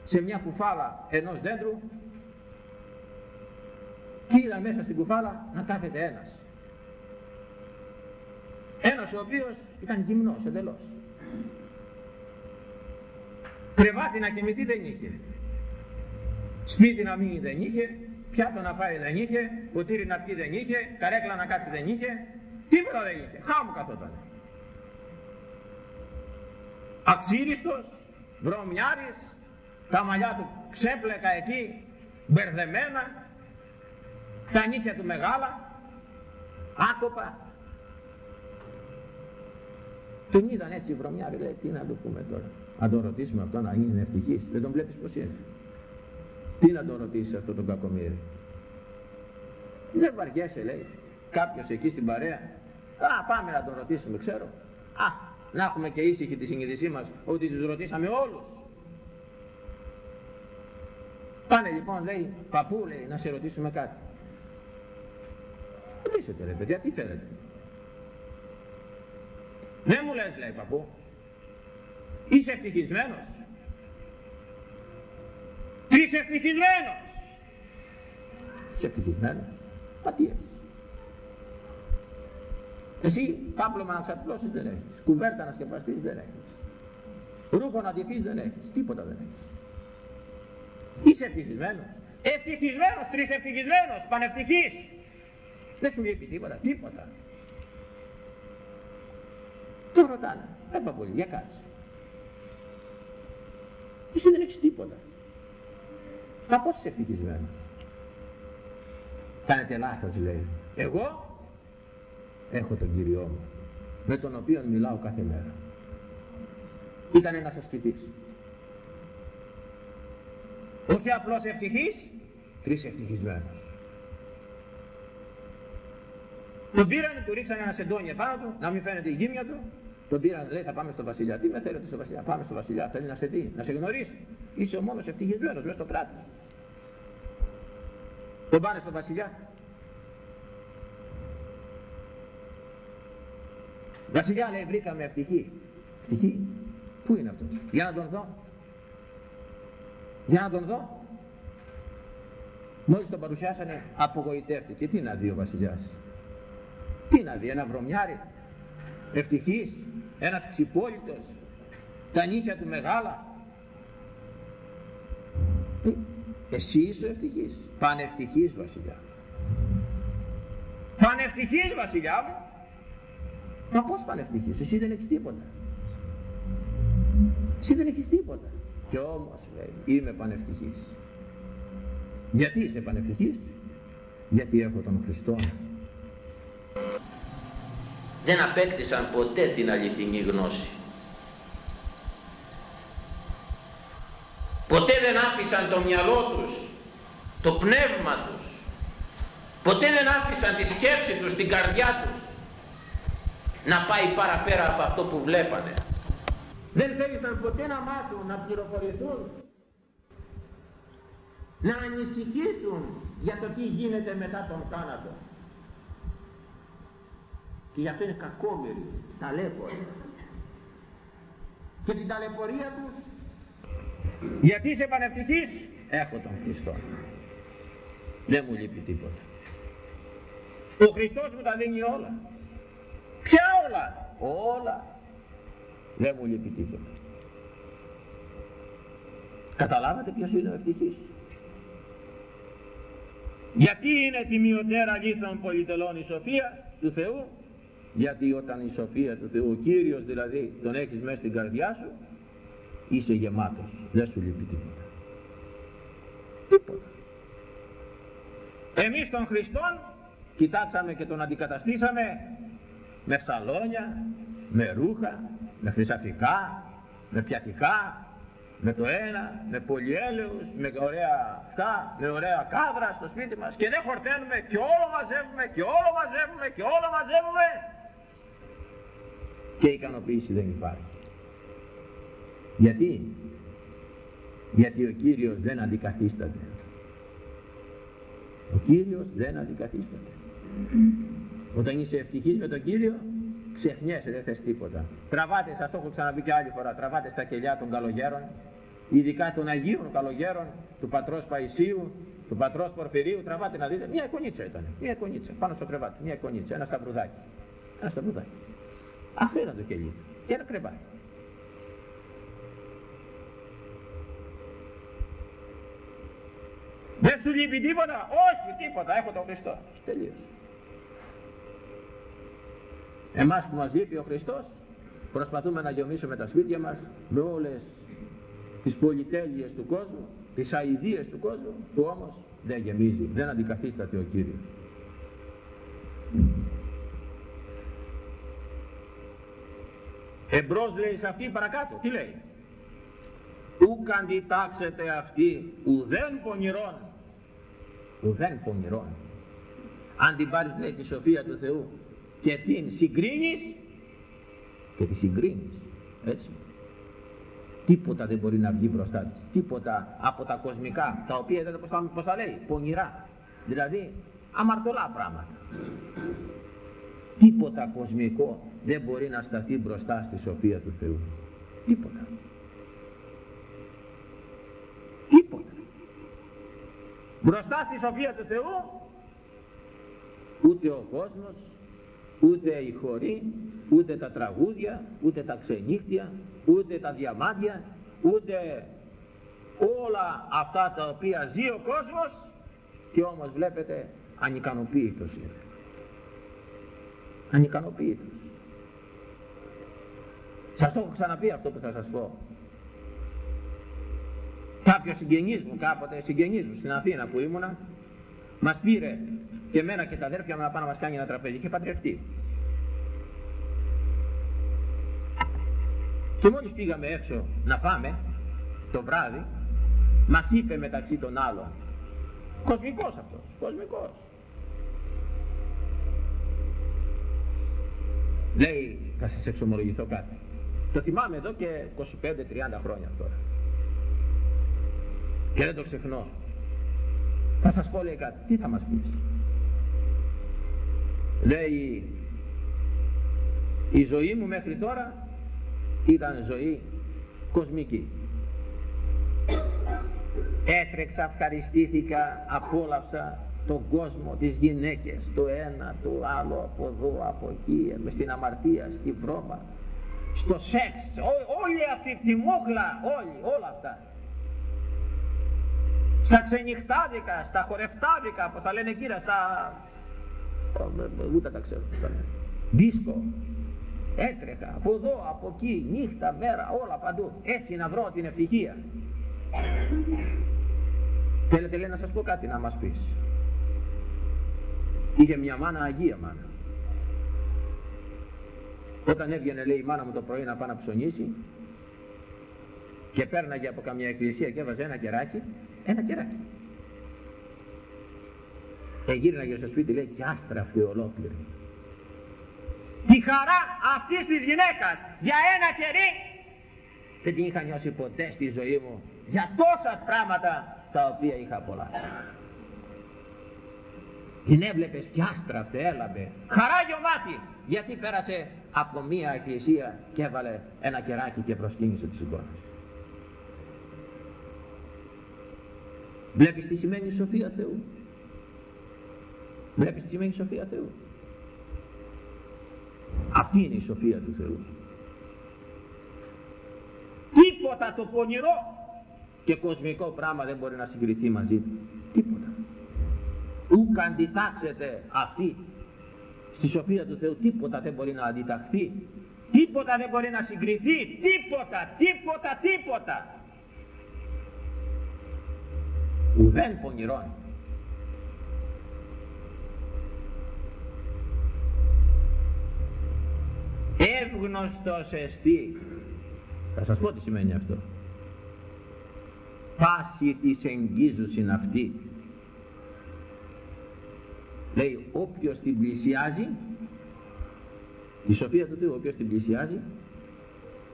σε μια κουφάλα ενός δέντρου και είδαν μέσα στην κουφάλα να κάθεται ένας. Ένας ο οποίος ήταν γυμνός εντελώς. Κρεβάτι να κοιμηθεί δεν είχε. Σπίτι να μείνει δεν είχε. Πιάτο να φάει δεν είχε. Ποτήρι να πιει δεν είχε. Καρέκλα να κάτσει δεν είχε. Τίποτα δεν είχε. Χάμου καθόταν. Αξίριστος, βρωμιάρης, τα μαλλιά του ξέπλεκα εκεί, μπερδεμένα, τα νύχια του μεγάλα, άκοπα. Τον είδαν έτσι βρωμιάρη, λέει, τι να το πούμε τώρα. Αν τον ρωτήσουμε αυτό να είναι ευτυχής, δεν τον βλέπεις πως είναι. Τι να τον ρωτήσει αυτό τον κακομύρι. Δεν βαριέσαι λέει. Κάποιος εκεί στην παρέα. Α, πάμε να τον ρωτήσουμε, ξέρω. Α, να έχουμε και ήσυχη τη συνείδησή μας ότι τους ρωτήσαμε όλους. Πάνε λοιπόν, λέει, παππού, λέει, να σε ρωτήσουμε κάτι. Ρωτήσετε ρε παιδιά, τι θέλετε. Δεν μου λες, λέει, παππού, Είσαι ευτυχισμένος. Είσαι ευτυχισμένος. Είσαι ευτυχισμένος. Μα τι έχεις. Εσύ πάπλωμα να ξαπλώσεις δεν έχεις. Κουβέρτα να σκεπαστείς δεν έχεις. Ρούχο να ντυθείς δεν έχεις. Τίποτα δεν έχεις. Είσαι ευτυχισμένος. Ευτυχισμένος, τρισευτυχισμένος, πανευτυχής. Δεν σου λείπει τίποτα, τίποτα. Το ρωτάνε. Έπα πολύ, για κάτσε. Εσύ δεν έχεις τίποτα. Μα πώς είσαι ευτυχισμένος. Κάνετε λάθος λέει. Εγώ έχω τον Κύριό μου με τον οποίο μιλάω κάθε μέρα. Ήταν ένας ασκητής. Όχι απλώς ευτυχής, τρεις ευτυχισμένος. Τον πήραν, του ρίξανε ένα σεντόνι επάνω του, να μην φαίνεται η γύμνια του τον πήραν, λέει, θα πάμε στο βασιλιά. Τι με θέλετε στο βασιλιά; Πάμε στο βασιλιά. Θέλει να σε δει, να σε γνωρίσει. Είσαι ο μόνος ευτυχισμένος μέσα στο κράτος. Τον πάνε στο βασιλιά. Βασιλιά λέει βρήκαμε ευτυχή. Ευτυχή; Πού είναι αυτός; Για να τον δω. Για να τον δω. Μόλις τον παρουσιάσανε απογοητεύτηκε. Τι να δει ο βασιλιάς; Τι να δει ένα βρωμιάρι. Ευτυχής ένας ξυπόλυτος, τα νύχια του μεγάλα. Ε, εσύ είσαι ευτυχής, πανευτυχής βασιλιά. Πανευτυχής βασιλιά μου. Μα πώς πανευτυχής, εσύ δεν έχεις τίποτα. Εσύ δεν έχεις τίποτα. και όμως λέει είμαι πανευτυχής γιατί είσαι πανευτυχής; Γιατί έχω τον Χριστό δεν απέκτησαν ποτέ την αληθινή γνώση ποτέ δεν άφησαν το μυαλό τους το πνεύμα τους. Ποτέ δεν άφησαν τη σκέψη τους την καρδιά τους να πάει παραπέρα από αυτό που βλέπανε. Δεν θέλησαν ποτέ να μάθουν, να πληροφορηθούν να ανησυχήσουν για το τι γίνεται μετά τον θάνατο. Και γι' αυτό είναι κακόμεροι, ταλέποροι και την ταλαιπωρία τους γιατί είσαι πανευτυχής; Έχω τον Χριστό. Δεν μου λείπει τίποτα. Ο Χριστός μου τα δίνει όλα. Ποια όλα. Όλα. Δεν μου λείπει τίποτα. Καταλάβατε ποιος είναι ο ευτυχής; Γιατί είναι τιμιωτέρα λίθων πολυτελών η σοφία του Θεού; Γιατί όταν η σοφία του Θεού ο Κύριος δηλαδή τον έχεις μέσα στην καρδιά σου είσαι γεμάτος. Δεν σου λείπει τίποτα. Τίποτα. Εμείς τον Χριστόν κοιτάξαμε και τον αντικαταστήσαμε με σαλόνια, με ρούχα, με χρυσαφικά, με πιατικά, με το ένα, με πολυέλεους, με ωραία αυτά, με ωραία κάδρα στο σπίτι μας και δεν χορταίνουμε και όλο μαζεύουμε και όλο μαζεύουμε και όλο μαζεύουμε. Και ικανοποίηση δεν υπάρχει. Γιατί; Γιατί ο Κύριος δεν αντικαθίσταται. Ο Κύριος δεν αντικαθίσταται. Όταν είσαι ευτυχής με τον Κύριο, ξεχνιέσαι, δεν θες τίποτα. Τραβάτες, σας το έχω ξαναπεί και άλλη φορά, τραβάτες στα κελιά των καλογέρων, ειδικά των Αγίων καλογέρων, του πατρός Παϊσίου, του πατρός Πορφυρίου, τραβάτε να δείτε, μια εικονίτσα ήταν, μια εικονίτσα, πάνω στο κρεβάτι, μια εικονίτσα, ένα σταυρουδάκι, ένα σταυρουδάκι. Αυτό ήταν το κελί και ένα κρεβάτι. Δεν σου λείπει τίποτα, όχι τίποτα, έχω τον Χριστό. Τελείωσε. Εμάς που μας λείπει ο Χριστός προσπαθούμε να γεμίσουμε τα σπίτια μας με όλες τις πολυτέλειες του κόσμου, τις αηδίες του κόσμου που όμως δεν γεμίζει, δεν αντικαθίσταται ο Κύριος. Εμπρός λέει σε αυτή παρακάτω, τι λέει; Ουκ αντιτάξετε αυτή ουδέν πονηρών, ουδέν πονηρών. Αν την πάρεις λέει τη σοφία του Θεού και την συγκρίνεις και τη συγκρίνεις έτσι. Τίποτα δεν μπορεί να βγει μπροστά της. Τίποτα από τα κοσμικά τα οποία δεν πώς θα, πώς θα λέει πονηρά. Δηλαδή αμαρτωλά πράγματα. Τίποτα κοσμικό δεν μπορεί να σταθεί μπροστά στη σοφία του Θεού. Τίποτα. Τίποτα μπροστά στη σοφία του Θεού ούτε ο κόσμος ούτε οι χωροί, ούτε τα τραγούδια, ούτε τα ξενύχτια, ούτε τα διαμάντια, ούτε όλα αυτά τα οποία ζει ο κόσμος και όμως βλέπετε ανικανοποίητος είναι. Ανικανοποίητος. Σας το έχω ξαναπεί αυτό που θα σας πω. Κάποιος συγγενής μου, κάποτε συγγενής μου στην Αθήνα που ήμουνα, μας πήρε και εμένα και τα αδέρφια μου να πάνε να μας κάνει ένα τραπέζι. Είχε παντρευτεί. Και μόλις πήγαμε έξω να φάμε το βράδυ, μας είπε μεταξύ των άλλων, κοσμικός αυτός, κοσμικός. Λέει, θα σας εξομολογηθώ κάτι. Το θυμάμαι εδώ και 25-30 χρόνια τώρα. Και δεν το ξεχνώ. Θα σας πω λέει κάτι. Τι θα μας πεις; Λέει η ζωή μου μέχρι τώρα ήταν ζωή κοσμική. Έτρεξα, ευχαριστήθηκα, απόλαυσα τον κόσμο, τις γυναίκες, το ένα, το άλλο, από εδώ, από εκεί, στην αμαρτία, στη βρώμα, στο σεξ, όλη αυτή τη μόχλα, όλοι, όλα αυτά στα ξενυχτάδικα, στα χορευτάδικα, που θα λένε κύρα, στα... ούτε τα ξέρω. Δίσκο. έτρεχα από εδώ, από εκεί, νύχτα, μέρα, όλα παντού, έτσι να βρω την ευτυχία. Θέλετε λέει να σας πω κάτι να μας πεις. Είχε μια μάνα, Αγία μάνα. Όταν έβγαινε λέει η μάνα μου το πρωί να πάει να ψωνίσει και πέρναγε από καμιά εκκλησία και έβαζε ένα κεράκι, ένα κεράκι. Εγύρναγε στο σπίτι λέει και άστραφτη ολόκληρη. Τη χαρά αυτής της γυναίκας για ένα κερί δεν την είχα νιώσει ποτέ στη ζωή μου για τόσα πράγματα τα οποία είχα πολλά. Την έβλεπες και άστραφτε έλαβε. Χαρά γεμάτη. Γιατί πέρασε από μία εκκλησία και έβαλε ένα κεράκι και προσκύνησε τις εικόνες. Βλέπεις τι σημαίνει η σοφία Θεού; Βλέπεις τι σημαίνει η σοφία Θεού; Αυτή είναι η σοφία του Θεού. Τίποτα το πονηρό και κοσμικό πράγμα δεν μπορεί να συγκριθεί μαζί του. Τίποτα. Ούκ αντιτάξετε αυτή στη σοφία του Θεού τίποτα δεν μπορεί να αντιταχθεί. Τίποτα δεν μπορεί να συγκριθεί. Τίποτα, τίποτα, τίποτα. Ουδέν πονηρών. Εύγνωστος εστί. Θα σας πω τι σημαίνει αυτό. Πάση της εγγίζουσιν αυτή λέει όποιος την πλησιάζει η σοφία του Θεού όποιος την πλησιάζει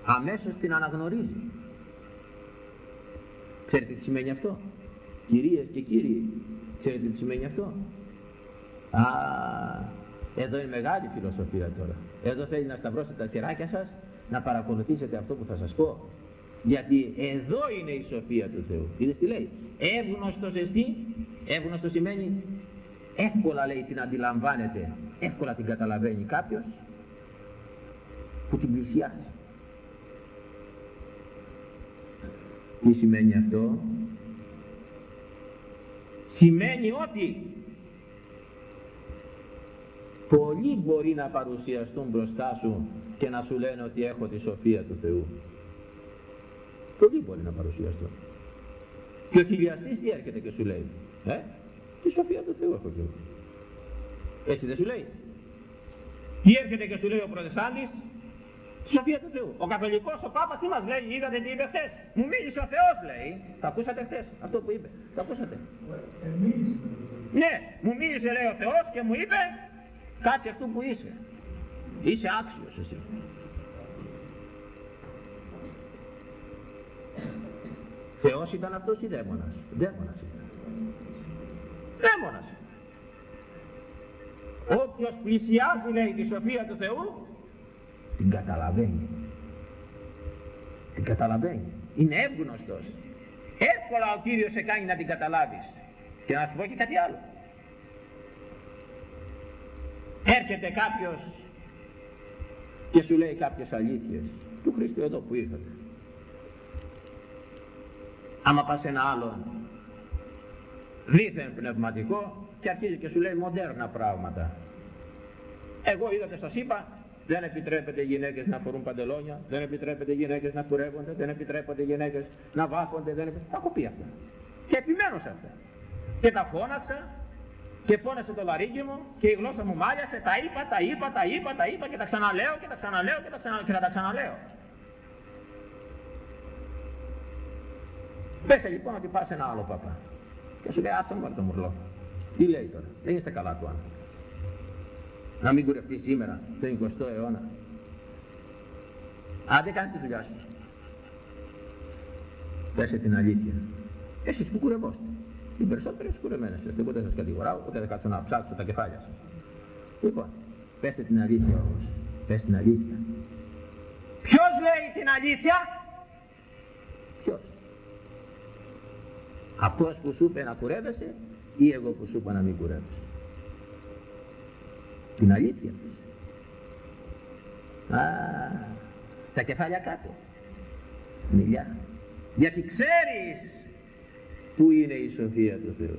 αμέσως την αναγνωρίζει ξέρετε τι σημαίνει αυτό; Κυρίες και κύριοι ξέρετε τι σημαίνει αυτό; Α, εδώ είναι μεγάλη φιλοσοφία τώρα. Εδώ θέλει να σταυρώσετε τα χεράκια σας να παρακολουθήσετε αυτό που θα σας πω. Γιατί εδώ είναι η σοφία του Θεού. Είδες τι λέει; Εύγνωστος εστί εύγνωστο σημαίνει εύκολα λέει την αντιλαμβάνεται εύκολα την καταλαβαίνει κάποιος που την πλησιάζει. Τι σημαίνει αυτό; Σημαίνει ότι πολλοί μπορεί να παρουσιαστούν μπροστά σου και να σου λένε ότι έχω τη σοφία του Θεού πολλοί μπορεί να παρουσιαστούν και ο χιλιαστής τι έρχεται και σου λέει ε; Τη σοφία του Θεού έχω και εγώ. Έτσι δεν σου λέει. Τι έρχεται και σου λέει ο Προτεστάντης, τη σοφία του Θεού. Ο καθολικός, ο Πάπας τι μας λέει, είδατε τι είπε χθες; Μου μίλησε ο Θεός λέει. Τα ακούσατε χθες, αυτό που είπε. Τα ακούσατε. Ναι, μου μίλησε λέει ο Θεός και μου είπε, κάτσε αυτό που είσαι. Είσαι άξιος εσύ. Θεός ήταν αυτός ή δαίμονας; Δαίμονας ήταν. Δαίμονας. Όποιος πλησιάζει λέει τη σοφία του Θεού την καταλαβαίνει. Την καταλαβαίνει. Είναι εύγνωστος. Εύκολα ο Κύριος σε κάνει να την καταλάβεις. Και να σου πω και κάτι άλλο. Έρχεται κάποιος και σου λέει κάποιες αλήθειες του Χριστού εδώ που ήρθατε. Άμα πας ένα άλλο δίθεν πνευματικό και αρχίζει και σου λέει μοντέρνα πράγματα. Εγώ είδατε σας είπα δεν επιτρέπεται οι γυναίκες να φορούν παντελόνια, δεν επιτρέπεται οι γυναίκες να κουρεύονται, δεν επιτρέπεται οι γυναίκες να βάφονται, δεν επιτρέπεται. Τα έχω πει αυτά. Και επιμένω σε αυτά. Και τα φώναξα και πόνεσε το λαρίκι μου και η γλώσσα μου μάλιασε, τα είπα, τα είπα, τα είπα, τα είπα και τα ξαναλέω και τα ξαναλέω και, τα ξανα... και θα τα ξαναλέω. Πέσε λοιπόν ότι πας ένα άλλο παπά. Και σου λέει άστον βάλει το μουρλό. Τι λέει τώρα, δεν είστε καλά του άνθρωπου. Να μην κουρευτεί σήμερα, τον 20ο αιώνα. Άντε κάνει τη δουλειά σου. Πέσε την αλήθεια. Εσείς που κουρευόστε. Οι περισσότερες κουρεμένες είστε, ούτε σας κατηγοράω, ούτε θα κάτσω να ψάξω τα κεφάλια σας. Λοιπόν, πέστε την αλήθεια όμως. Πες την αλήθεια. Ποιος λέει την αλήθεια; Ποιος; Αυτός που σου είπε να κουρεύεσαι ή εγώ που σου είπα να μην κουρεύεσαι; Την αλήθεια πες. Α, τα κεφάλια κάτω. Μιλιά. Γιατί ξέρεις που είναι η σοφία του Θεού.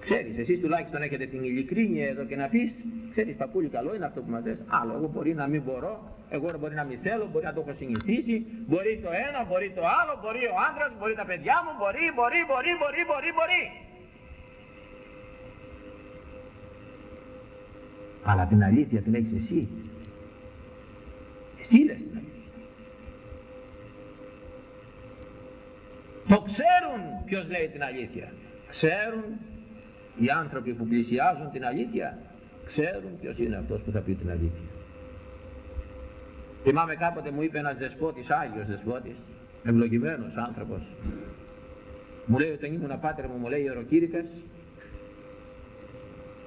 Ξέρεις, εσείς τουλάχιστον έχετε την ειλικρίνεια εδώ και να πεις, ξέρεις παππούλη καλό είναι αυτό που μας λες, άλλο εγώ μπορεί να μην μπορώ, εγώ μπορεί να μην θέλω, μπορεί να το έχω συνηθίσει, μπορεί το ένα, μπορεί το άλλο, μπορεί ο άντρας, μπορεί τα παιδιά μου, μπορεί, μπορεί, μπορεί, μπορεί, μπορεί, μπορεί. Αλλά την αλήθεια την έχεις εσύ. Εσύ λες την αλήθεια. Το ξέρουν ποιος λέει την αλήθεια. Ξέρουν οι άνθρωποι που πλησιάζουν την αλήθεια ξέρουν ποιος είναι αυτός που θα πει την αλήθεια. Θυμάμαι κάποτε μου είπε ένας δεσπότης, Άγιος δεσπότης, ευλογημένος άνθρωπος. Μου λέει όταν ήμουν πάτερ μου, μου λέει ιεροκήρυκας,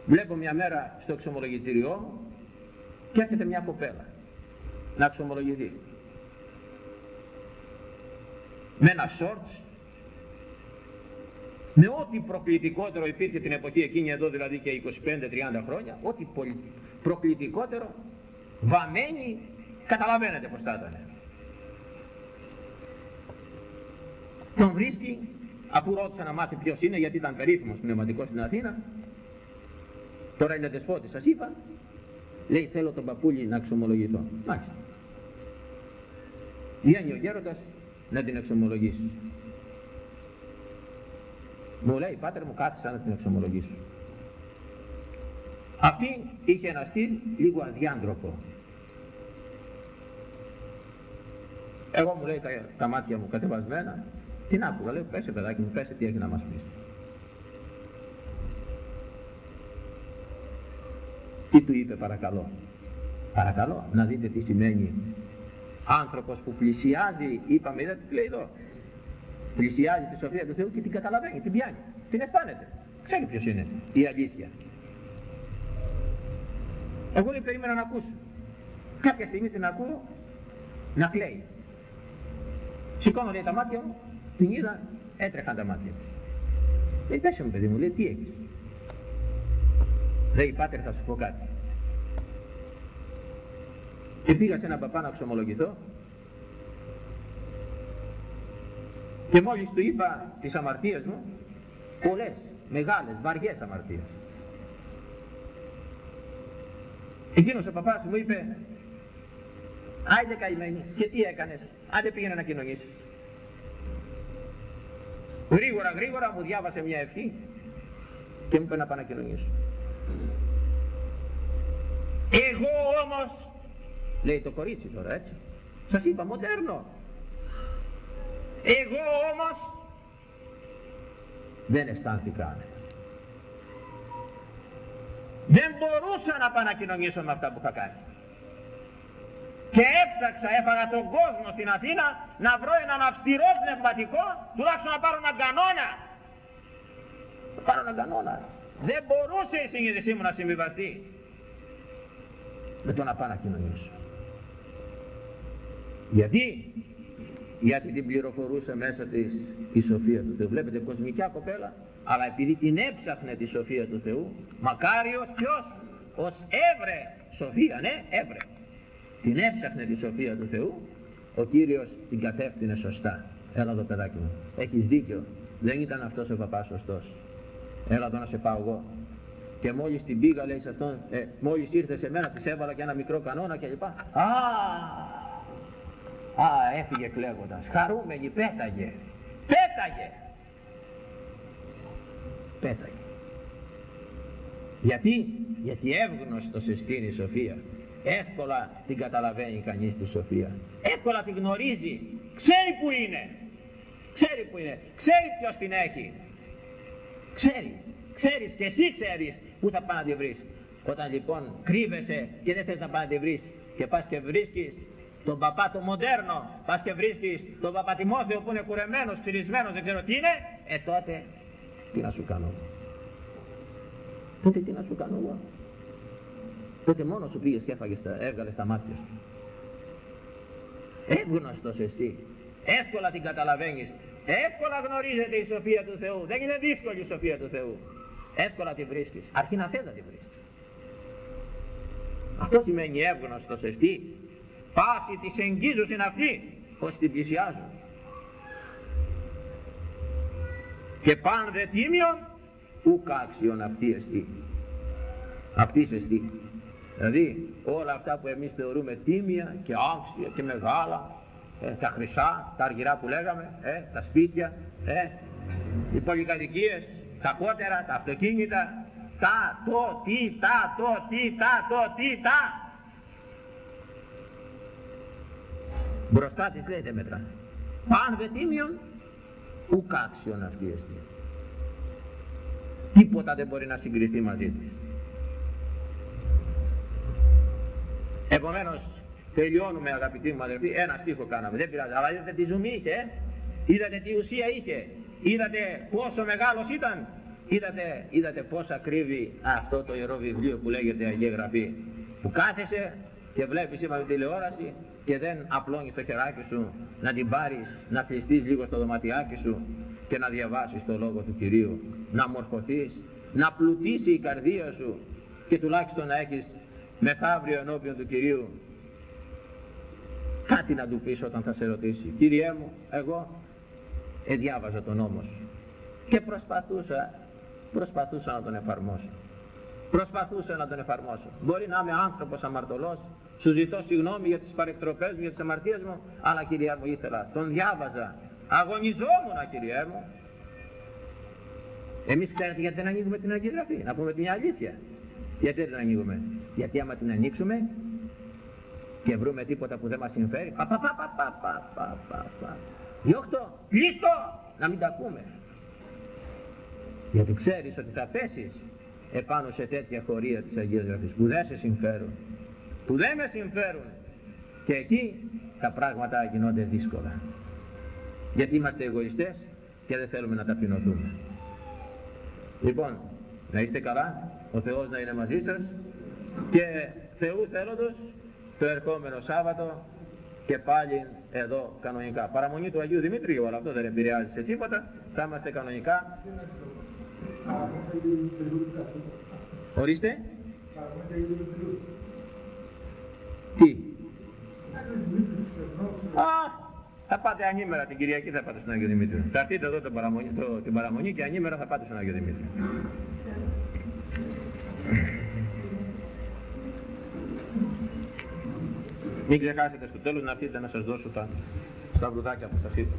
βλέπω μια μέρα στο εξομολογητήριό μου και έρχεται μια κοπέλα να εξομολογηθεί. Με ένα σόρτς με ό,τι προκλητικότερο υπήρχε την εποχή εκείνη εδώ δηλαδή και 25-30 χρόνια, ό,τι προκλητικότερο, βαμμένη, καταλαβαίνετε πως θα ήταν. Τον βρίσκει, αφού ρώτησε να μάθει ποιος είναι, γιατί ήταν περίφημος πνευματικός στην Αθήνα, τώρα είναι δεσπότης, σας είπα, λέει θέλω τον παππούλι να εξομολογηθώ. Μάλιστα. Βγαίνει ο γέροντας να την εξομολογήσει. Μου λέει, πάτερ μου κάθισα να την εξομολογήσω. Αυτή είχε ένα στυλ λίγο αδιάντροπο. Εγώ μου λέει τα, τα μάτια μου κατεβασμένα, την άκουγα, λέω πέσε παιδάκι μου, πέσε τι έχει να μας πεις. Τι του είπε παρακαλώ; Παρακαλώ να δείτε τι σημαίνει άνθρωπος που πλησιάζει, είπαμε, είδατε τι λέει εδώ, πλησιάζει τη σοφία του Θεού και την καταλαβαίνει, την πιάνει, την αισθάνεται. Ξέρει ποιος είναι η αλήθεια. Εγώ δεν περίμενα να ακούσω. Κάποια στιγμή την ακούω να κλαίει. Σηκώνω λέει τα μάτια μου, την είδα, έτρεχαν τα μάτια της. Λέει πέσε μου παιδί μου, λέει τι έχεις; Λέει πάτερ θα σου πω κάτι. Και πήγα σε έναν παπά να ξομολογηθώ Και μόλις του είπα τις αμαρτίες μου, πολλές, μεγάλες, βαριές αμαρτίες. Εκείνος ο παπάς μου είπε, άιντε καημένη, και τι έκανες, άντε πήγαινε να κοινωνήσεις. Γρήγορα γρήγορα μου διάβασε μια ευχή και μου είπε να πάω να κοινωνήσω. Εγώ όμως, λέει το κορίτσι τώρα έτσι, σας είπα μοντέρνο, εγώ όμως δεν αισθάνθηκα Δεν μπορούσα να πάω να κοινωνήσω με αυτά που είχα κάνει. Και έψαξα, έφαγα τον κόσμο στην Αθήνα να βρω έναν αυστηρό πνευματικό, τουλάχιστον να πάρω έναν κανόνα. Να πάρω έναν κανόνα. Δεν μπορούσε η συνείδησή μου να συμβιβαστεί με το να πάω να κοινωνήσω. Γιατί; Γιατί την πληροφορούσε μέσα της η σοφία του Θεού. Βλέπετε κοσμικιά κοπέλα, αλλά επειδή την έψαχνε τη σοφία του Θεού, μακάριος ποιος, ως έβρε σοφία, ναι, έβρε. Την έψαχνε τη σοφία του Θεού, ο Κύριος την κατεύθυνε σωστά. Έλα εδώ παιδάκι μου, έχεις δίκιο, δεν ήταν αυτός ο παπάς σωστός. Έλα εδώ να σε πάω εγώ. Και μόλις την πήγα λέει σε αυτόν, ε, μόλις ήρθε σε μένα της έβαλα και ένα μικρό κανόνα και λοιπά. Α, Α, έφυγε κλαίγοντας. Χαρούμενη, πέταγε. Πέταγε. Πέταγε. Γιατί, γιατί εύγνωστος εστίν η σοφία. Εύκολα την καταλαβαίνει κανείς τη σοφία. Εύκολα την γνωρίζει. Ξέρει που είναι. Ξέρει που είναι. Ξέρει ποιος την έχει. Ξέρεις. Ξέρεις και εσύ ξέρεις που θα πάει να τη βρεις. Όταν λοιπόν κρύβεσαι και δεν θες να πάει να τη βρεις και πας και βρίσκεις τον παπά το μοντέρνο, πας και βρίσκεις τον παπά Τιμόθεο που είναι κουρεμένος, ξυρισμένος, δεν ξέρω τι είναι, ε τότε τι να σου κάνω. Τότε τι να σου κάνω εγώ. Τότε μόνος σου πήγες και έφαγες τα, έβγαλες τα μάτια σου. Εύγνωστος εσύ. Εύκολα την καταλαβαίνεις. Εύκολα γνωρίζεται η σοφία του Θεού. Δεν είναι δύσκολη η σοφία του Θεού. Εύκολα την βρίσκεις. Αρκεί να θέλει να την βρίσκεις. Αυτό σημαίνει εύγνωστος εστί πάση της εγγίζωσιν αυτή πως την πλησιάζουν και παν δε τίμιον ουκ άξιον αυτή εστί. Αυτή εστί. Δηλαδή όλα αυτά που εμείς θεωρούμε τίμια και άξια και μεγάλα, ε, τα χρυσά, τα αργυρά που λέγαμε, ε, τα σπίτια, ε, οι πολυκατοικίες, τα κότερα, τα αυτοκίνητα, τα, το, τι, τα, το, τι, τα, το, τι, τα. Μπροστά της λέει δεν μετράνε. Αν δε τίμιον, ουκ άξιον αυτή εστί. Τίποτα δεν μπορεί να συγκριθεί μαζί της. Επομένως τελειώνουμε αγαπητοί μου αδερφοί, ένα στίχο κάναμε, δεν πειράζει, αλλά είδατε τι ζουμί είχε, ε; είδατε τι ουσία είχε, είδατε πόσο μεγάλος ήταν, είδατε, είδατε πόσα κρύβει αυτό το ιερό βιβλίο που λέγεται Αγία Γραφή, που κάθεσαι και βλέπεις είπαμε τηλεόραση και δεν απλώνεις το χεράκι σου να την πάρεις, να κλειστείς λίγο στο δωματιάκι σου και να διαβάσεις το Λόγο του Κυρίου, να μορφωθείς, να πλουτίσει η καρδία σου και τουλάχιστον να έχεις μεθαύριο ενώπιον του Κυρίου κάτι να του πεις όταν θα σε ρωτήσει. Κύριέ μου εγώ εδιάβαζα τον νόμος σου και προσπαθούσα προσπαθούσα να τον εφαρμόσω. Προσπαθούσα να τον εφαρμόσω. Μπορεί να είμαι άνθρωπος αμαρτωλός σου ζητώ συγγνώμη για τις παρεκτροπές μου για τις αμαρτίες μου αλλά Κύριε μου ήθελα τον διάβαζα. Αγωνιζόμουν Κύριε μου. Εμείς ξέρετε γιατί δεν ανοίγουμε την Αγία Γραφή να πούμε την αλήθεια. Γιατί δεν την ανοίγουμε; Γιατί άμα την ανοίξουμε και βρούμε τίποτα που δεν μας συμφέρει. Πα πα πα πα πα πα πα πα πα. Διώχτω, κλείστο. Να μην τα ακούμε. Γιατί ξέρεις ότι θα πέσεις επάνω σε τέτοια χωρία της Αγίας Γραφής που δεν σε συμφέρουν. Που δεν με συμφέρουν. Και εκεί τα πράγματα γινόνται δύσκολα. Γιατί είμαστε εγωιστές και δεν θέλουμε να ταπεινωθούμε. Λοιπόν να είστε καλά. Ο Θεός να είναι μαζί σας. Και Θεού θέλοντος το ερχόμενο Σάββατο και πάλι εδώ κανονικά. Παραμονή του Αγίου Δημήτριου, αλλά αυτό δεν επηρεάζει σε τίποτα. Θα είμαστε κανονικά. Ορίστε. Τι; Α, θα πάτε ανήμερα την Κυριακή θα πάτε στον Άγιο Δημήτριο. Θα έρθετε εδώ την παραμονή, το, την παραμονή και ανήμερα θα πάτε στον Άγιο Δημήτριο. Μην ξεχάσετε στο τέλος να έρθετε να σας δώσω τα σταυρουδάκια που σας είπα.